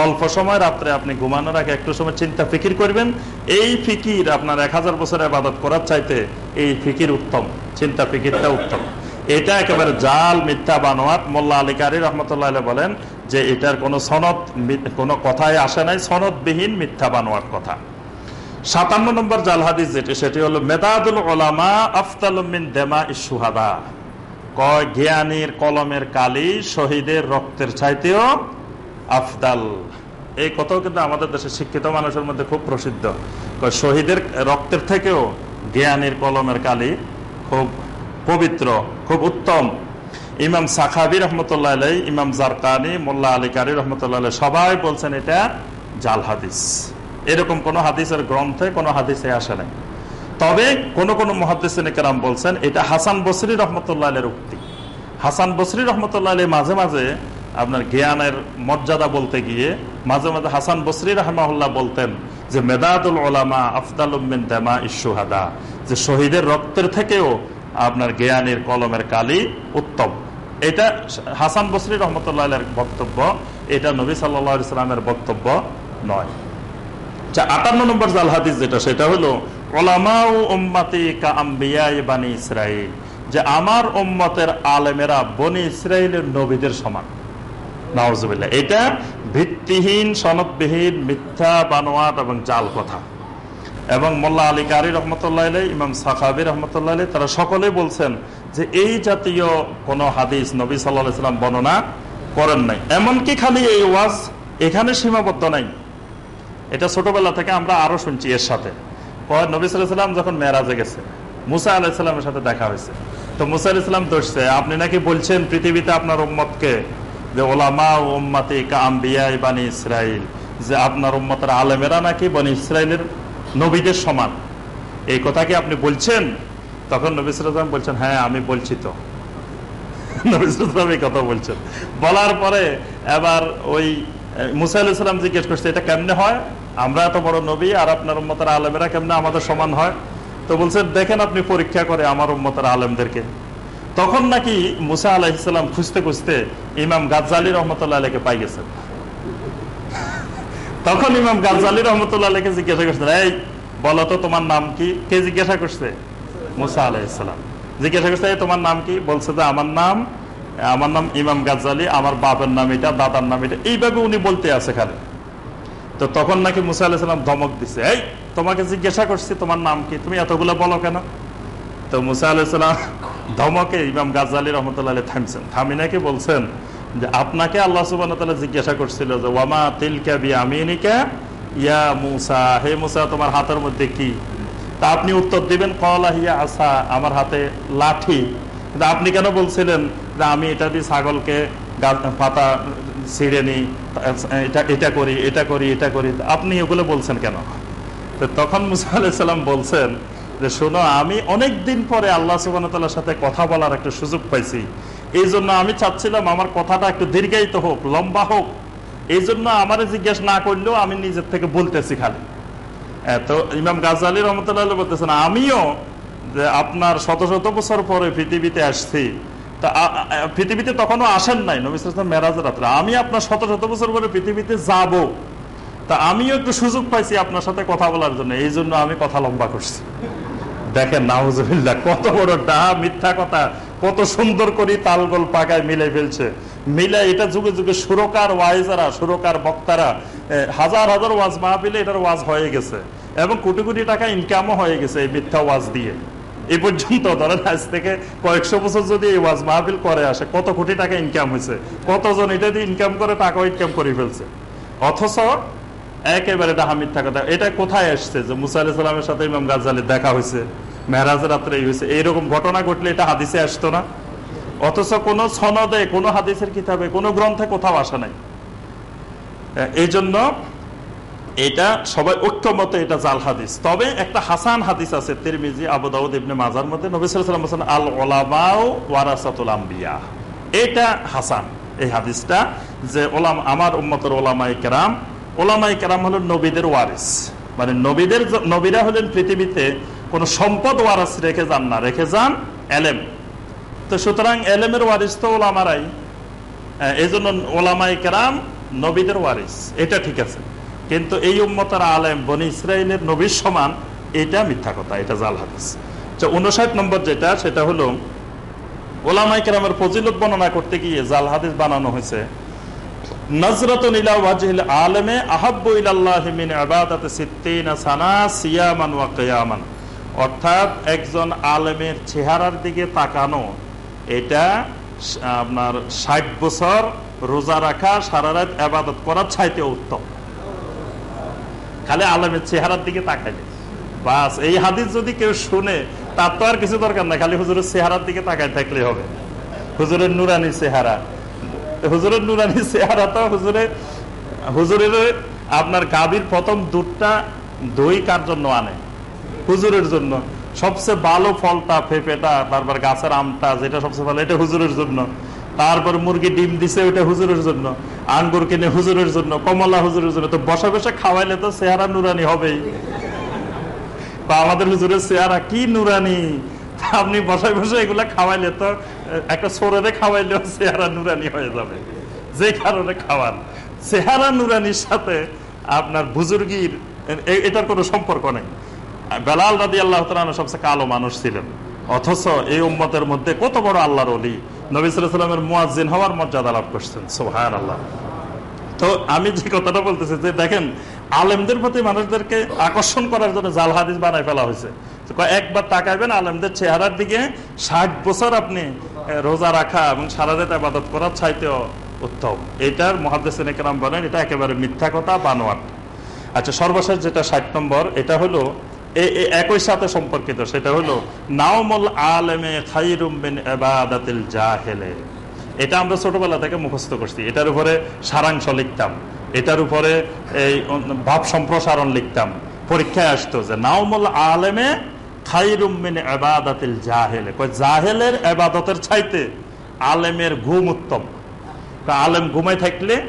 অল্প সময় রাত্রে আপনি ঘুমানোর আগে একটু সময় চিন্তা, ফিকির করবেন, এই ফিকির আপনার এক হাজার বছর আবাদত করার চাইতে এই ফিকির উত্তম, চিন্তা, ফিকিরটা উত্তম। এটা একেবারে জাল মিথ্যা বানোয়াট মোল্লা আলী কারি রহমতুল্লাহ বলেন যে এটার কোনো সনদ কোনো কথায় আসে নাই, সনদবিহীন মিথ্যা বানোয়াট কথা। সাতান্ন নম্বর জাল হাদিস যেটি, সেটি হলো, মেদাদুল ওলামা আফতালমিন দেমা ইসুহাদা কয় জ্ঞানীর কলমের কালি শহীদের রক্তের চাইতেও আফদাল। এই কথাও কিন্তু আমাদের দেশে শিক্ষিত মানুষের মধ্যে খুব প্রসিদ্ধ। শহীদের রক্তের থেকেও জ্ঞানীর কলমের কালি খুব পবিত্র, খুব উত্তম। ইমাম সাখাবি রহমতুল্লাহ আলাই ইমাম জারকানি, মোল্লা আলী কারি রহমতুল্লাহ সবাই বলছেন এটা জাল হাদিস। এরকম কোন হাদিসের গ্রন্থে কোনো হাদিসে আসে নাই। তবে কোন কোন মহাদিসাম বলছেন, এটা হাসান বসরি রহমতুল্লাহ আলের উক্তি। হাসান বসরি রহমতুল্লাহ আলী মাঝে মাঝে আপনার জ্ঞানের মর্যাদা বলতে গিয়ে, মাঝে মাঝে হাসান বসরি রহমাউল্লাহ বলতেন যে, মেদাদুল ওলামা আফদাল উম্মিন দেমা ইস্যুহাদা যে শহীদের রক্তের থেকেও আপনার জ্ঞানের কলমের কালি উত্তম। এটা হাসান বসরি রহমতুল্লাহ বক্তব্য, এটা নবী সাল্লা ইসলামের বক্তব্য নয়। আচ্ছা আটান্ন নম্বর জাল হাদিস যেটা, সেটা হলো ওলামা ও উম্মাতি কা আম্বিয়াই বানি ইসরাইল যে আমার উম্মতের আলেমেরা বনি ইসরায়েলের নবীদের সমান। নওয়াজবিল্লাহ এটা ভিত্তিহীন, সনদবিহীন, মিথ্যা, বানোয়াট এবং জাল কথা। এবং মোল্লা আলী কারি রহমতুল্লাহ আলাই, ইমাম সাকাবি রহমতুল্লাহ আলাই, তারা সকলে বলছেন যে এই জাতীয় কোন হাদিস নবী সাল্লাহ সাল্লাম বর্ণনা করেন নাই। এমনকি খালি এই ওয়াজ এখানে সীমাবদ্ধ নাই। এটা ছোটবেলা থেকে আমরা আরও শুনছি এর সাথে। নবী সাল্লাম যখন মেয়েরাজে গেছে মুসা আলাহিসাল্লামের সাথে দেখা হয়েছে। তো মুসা আলাহিসাল্লাম দোষছে আপনি নাকি বলছেন পৃথিবীতে আপনার উম্মতকে যে ওলামা উম্মাতি কাম্বিয়া বানি ইসরাইল যে আপনার উম্মতের আলেমেরা নাকি বনি ইসরায়েলের নবীদের সমান। এই কথা কি আপনি বলছেন? তখন নবী সাল্লাম বলছেন হ্যাঁ আমি বলছি তো। বলার পরে মুসা জিজ্ঞেস করছে, এটা কেমনে হয়? আমরা এত বড় নবী আর আপনার আলেমেরা কেমনে আমাদের সমান হয়? তো বলছেন দেখেন আপনি পরীক্ষা করে আমার উম্মতের আলেমদেরকে। তখন নাকি মুসা আলাহিসাল্লাম খুঁজতে খুঁজতে ইমাম গাজ্জালি রহমতুল্লাহ আলীকে পাই গেছেন। তখন ইমাম গাজ্জালি রহমতুল্লাহ আলীকে জিজ্ঞাসা করছেন এই বলো তো তোমার নাম কি? কে জিজ্ঞাসা করছে? মুসা আলাহিসাল্লাম জিজ্ঞাসা করছে "এই, তোমার নাম কি? বলছে যে আমার নাম আমার নাম ইমাম গাজ্জালি আমার বাপের নাম এটা দাদার নাম এটা। এইভাবে উনি বলতে আছে খালি। তো তখন নাকি মুসা আলাহিসাল্লাম ধমক দিছে এই তোমাকে জিজ্ঞাসা করছি তোমার নাম কি? তুমি এতগুলো বলো কেন? তো মুসা আলাহিসাল্লাম ধমকে ইমাম গাজ্জালি রহমতুল্লাহ থামছেন। থামি নাকি বলছেন যে আপনাকে আল্লাহ সুবান জিজ্ঞাসা করছিল যে, ওয়ামা তিলকা বি আমিনিকা ইয়া মুসা, হে মুসা, তোমার হাতের মধ্যে কি? তা আপনি উত্তর দিবেন, কলা হিয়া আসা, আমার হাতে লাঠি। কিন্তু আপনি কেন বলছিলেন যে, আমি এটা দিয়ে ছাগলকে পাতা ছিঁড়ে নিই এটা এটা করি এটা করি এটা করি। আপনি এগুলো বলছেন কেন? তো তখন মুসা আলাইসাল্লাম বলছেন যে, শোনো, আমি অনেক দিন পরে আল্লাহ সুবাহতাল্লার সাথে কথা বলার একটা সুযোগ পাইছি। এই জন্য আমি চাচ্ছিলাম আমার কথাটা একটু দীর্ঘায়িত হোক, লম্বা হোক। এই জন্য আমার জিজ্ঞেস না করলেও আমি নিজের থেকে বলতেছি খালি। তো ইমাম গাজালি রহমতুল্লাহ বলতেছেন, আমিও যে আপনার শত শত বছর পরে পৃথিবীতে আসছি। তা পৃথিবীতে তখনও আসেন নাই নবিস মেরাজের রাত্রে। আমি আপনার শত শত বছর পরে পৃথিবীতে যাব। তা আমিও একটু সুযোগ পাইছি আপনার সাথে কথা বলার জন্য এই জন্য আমি কথা লম্বা করছি। দেখেন, নাউজুবিল্লাহ, কত বড় ডা মিথ্যা কথা। কত সুন্দর করে তালগোল পাকায় মিলে ফেলছে। মিলে এটা যুগে যুগে সুরকার ওয়াইজারা, সুরকার বক্তারা হাজার হাজার ওয়াজ মাহফিলে এটার ওয়াজ হয়ে গেছে এবং কোটি কোটি টাকা ইনকামও হয়ে গেছে এই মিথ্যা ওয়াজ দিয়ে। এই পর্যন্ত ধরেন আজ থেকে কয়েকশো বছর যদি এই ওয়াজ মাহফিল করে আসে, কত কোটি টাকা ইনকাম হয়েছে, কতজন এটা দিয়ে ইনকাম করে টাকা ইনকাম করে ফেলছে? অথচ একেবারে ডাহা মিথ্যা কথা। এটা কোথায় আসছে যে মুসা আলাহ সাল্লামের সাথে ইমাম গাজ্জালি দেখা হয়েছে? মেহরাজের রাত্রে হয়েছে। এইরকম ঘটনা ঘটলে এটা হাদিসে আসতো না। অথচ কোন সনদে, কোন হাদিসের কিতাবে, কোন গ্রন্থে কোথাও আসা নাই। এই জন্য এটা সবাই ঐক্যমতে এটা জাল হাদিস। তবে একটা হাসান হাদিস আছে, তিরমিজি, আবু দাউদ ইবনে মাজার মধ্যে নবী সাল্লাল্লাহু আল ওলামাও ওয়ারাসাতুল আম্বিয়া। এটা হাসান, এই হাদিসটা যে ওলাম আমার উম্মতের ওলামাই কেরাম ওলামাই কেরাম হলো নবীদের ওয়ারিস। মানে নবীদের, নবীরা হলেন পৃথিবীতে কোন সম্পদ ওয়ারাস রেখে যান না, রেখে যান এলেম। তো সুতরাং এলেমের ওয়ারিস তো ওলামারাই। এই জন্য ওলামাই কেরাম নবীদের ওয়ারিস এটা ঠিক আছে। কিন্তু এই উম্মতার আলেম বনি ইসরায়েলের নবীর সমান, এটা মিথ্যা কথা, এটা জাল হাদিস। তো উনষাট নম্বর যেটা, সেটা হলো ওলামাই কেরামের ফজিলত বর্ণনা করতে গিয়ে জাল হাদিস বানানো হয়েছে, নজরতুন ইলা ওয়াজহিল আলেমে আহাব্বু ইলাল্লাহি মিন ইবাদাতি সিত্তিনা সানা সিয়ামান ওয়া কিয়ামান। অর্থাৎ একজন আলেমের চেহারার দিকে তাকানো, এটা, আপনার ষাট বছর রোজা রাখা, সারা রাত আবাদত করার চাইতে উত্তম। খালি আলেমের চেহারার দিকে তাকাইলে। বাস, এই হাদিস যদি কেউ শুনে, তার তো আর কিছু দরকার নাই, খালি হুজুরের চেহারার দিকে তাকাই থাকলে হবে। হুজুরের নুরানি চেহারা। হুজুরের নুরানি চেহারা তো হুজুরের হুজুরের আপনার গাভীর প্রথম দুধটা দই কার জন্য আনে? হুজুরের জন্য। সবচেয়ে ভালো ফলটা, পেঁপেটা তারপর গাছের আমটা, যেটা সবচেয়ে ভালো, এটা হুজুরের জন্য। তারপর মুরগি ডিম দিছে, ওইটা হুজুরের জন্য। আঙ্গুর কিনে হুজুরের জন্য, কমলা হুজুরের জন্য। তো বসা বসা খাওয়াইলে তো চেহারা নুরানি হবেই। বা আমাদের হুজুরের চেহারা কি নুরানি? আপনি বসায় বসে এগুলা খাওয়াইলে তো, একটা সরে খাওয়াইলেও চেহারা নুরানি হয়ে যাবে। যে কারণে খাওয়ান। চেহারা নুরানির সাথে আপনার বুজুর্গির এটার কোনো সম্পর্ক নেই। বেলাল রাদি আল্লাহ সবচেয়ে কালো মানুষ ছিলেন। অথচ এই উম্মতের মধ্যে কত বড় আল্লাহর অলি নবী সাল্লামের মুয়াজ্জিন হওয়ার মর্যাদা লাভ করছেন। সোহান আল্লাহ তো আমি যে কথাটা বলতেছি যে দেখেন, আলেমদের প্রতি মানুষদেরকে আকর্ষণ করার জন্য জাল হাদিস বানায় ফেলা হয়েছে। একবার তাকাইবেন, আলেমদের চেহারার দিকে ষাট বছর আপনি রোজা রাখা এবং সারা রাত আবাদত করার চাইতেও উত্তম। এটার একরাম বলেন, এটা একেবারে মিথ্যা কথা, বানোয়াট। আচ্ছা সর্বশেষ যেটা ষাট নম্বর, এটা হলো একই সাথে সম্পর্কিত, সেটা হলো, নাওমুল আলেমে খাইরুমিন এবাদাতিল জাহেলে। এটা আমরা ছোটবেলা থেকে মুখস্থ করছি। এটার উপরে সারাংশ লিখতাম। এটার উপরে এই ভাব সম্প্রসারণ লিখতাম। পরীক্ষায় আসতো যে, নাওমুল আলেমে খাইরুমিন এবাদাতিল জাহেলে। জাহেলের এবাদতের ছাইতে আলেমের ঘুম উত্তম। আলেম ঘুমাই থাকলে,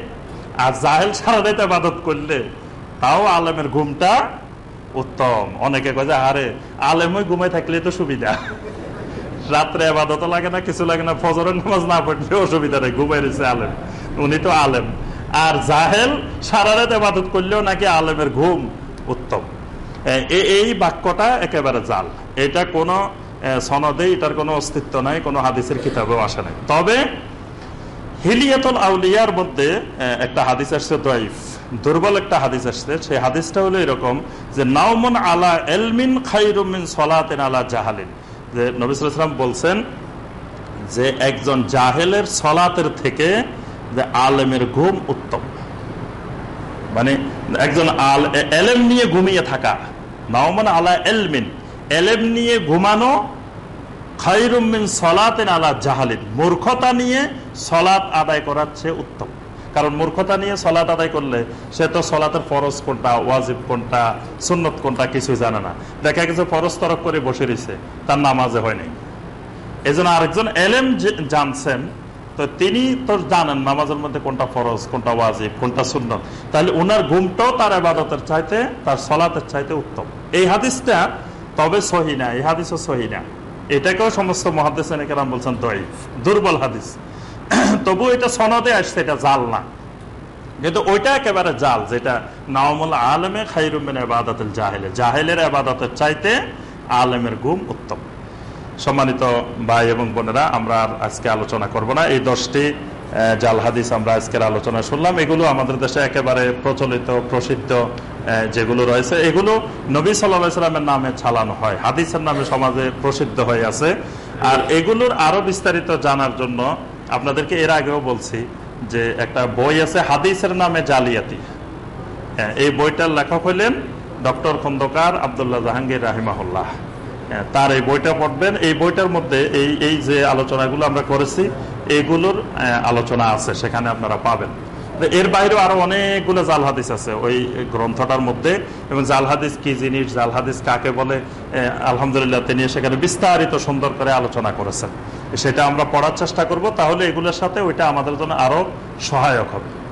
আর জাহেল সারা রাত আবাদত করলে, তাও আলেমের ঘুমটা উত্তম। অনেকে কয় আরে, আলেমই ঘুমাই থাকলে তো সুবিধা। রাত্রে আবাদত লাগে না, কিছু লাগে না, ফজরের নামাজ না পড়লে অসুবিধা নেই ঘুমাই রয়েছে আলেম। উনি তো আলেম। আর জাহেল সারা রাত আবাদত করলেও নাকি আলেমের ঘুম উত্তম। এই বাক্যটা একেবারে জাল। এটা কোনো সনদে এটার কোনো অস্তিত্ব নাই, কোনো হাদিসের কিতাবেও আসে নাই। তবে হিলিয়াতুল আউলিয়ার মধ্যে একটা হাদিস আসছে দইফ দুর্বল একটা হাদিস আসছে। সেই হাদিসটা হলো এরকম যে, নাওমন আলা এলমিন খাইরুমিন সলাতেন আলা জাহালিন। যে নবিসাম বলছেন যে, একজন জাহেলের সলাতের থেকে যে আলেমের ঘুম উত্তম। মানে একজন আল, এলেম নিয়ে ঘুমিয়ে থাকা। নাওমান আলা এলমিন। এলেম নিয়ে ঘুমানো খাইরুমিন সলাতেন আলা জাহালিন। মূর্খতা নিয়ে সলাত আদায় করার চেয়ে উত্তম। কারণ মূর্খতা নিয়ে সলাত আদায় করলে সে তো সলাতের ফরজ কোনটা, ওয়াজিব কোনটা, সুন্নত কোনটা কিছুই জানে না। দেখা গেছে ফরজ তরক করে বসে রয়েছে, তার নামাজে হয়নি এই জন্য আরেকজন এলেম জানছেন, তো তিনি তো জানেন নামাজের মধ্যে কোনটা ফরজ, কোনটা ওয়াজিব, কোনটা সুন্নত। তাহলে ওনার ঘুমটাও তার আবাদতের চাইতে, তার সলাতের চাইতে উত্তম। এই হাদিসটা তবে সহি না, এই হাদিসও সহি না। এটাকেও সমস্ত মহাদেশন কেরাম বলছেন দইফ দুর্বল হাদিস। তবু এটা সনদে আসছে, এটা জাল না। কিন্তু ওইটা একেবারে জাল, যেটা নাওমুল আলমে খাইরুমিন আবাদতের জাহেলে জাহেলের আবাদতের চাইতে আলেমের গুম উত্তম। সম্মানিত ভাই এবং বোনেরা, আমরা আজকে আলোচনা করব না। এই দশটি জাল হাদিস আমরা আজকের আলোচনা শুনলাম। এগুলো আমাদের দেশে একেবারে প্রচলিত, প্রসিদ্ধ যেগুলো রয়েছে। এগুলো নবী সাল্লামের নামে চালানো হয়। হাদিসের নামে সমাজে প্রসিদ্ধ হয়ে আছে। আর এগুলোর আরও বিস্তারিত জানার জন্য আপনাদেরকে এর আগেও বলছি যে একটা বই আছে হাদিসের নামে জালিয়াতি। হ্যাঁ, এই বইটার লেখক হইলেন ডক্টর খন্দকার আবদুল্লাহ জাহাঙ্গীর রাহিমাহুল্লাহ। হ্যাঁ, তার এই বইটা পড়বেন। এই বইটার মধ্যে এই এই যে আলোচনাগুলো আমরা করেছি এইগুলোর আহ, আলোচনা আছে সেখানে আপনারা পাবেন। এর বাইরেও আরও অনেকগুলো জাল হাদিস আছে ওই গ্রন্থটার মধ্যে। এবং জাল হাদিস কি জিনিস জাল হাদিস কাকে বলে? আলহামদুলিল্লাহ তিনি সেখানে বিস্তারিত সুন্দর করে আলোচনা করেছেন। সেটা আমরা পড়ার চেষ্টা করব তাহলে এগুলোর সাথে ওইটা আমাদের জন্য আরও সহায়ক হবে।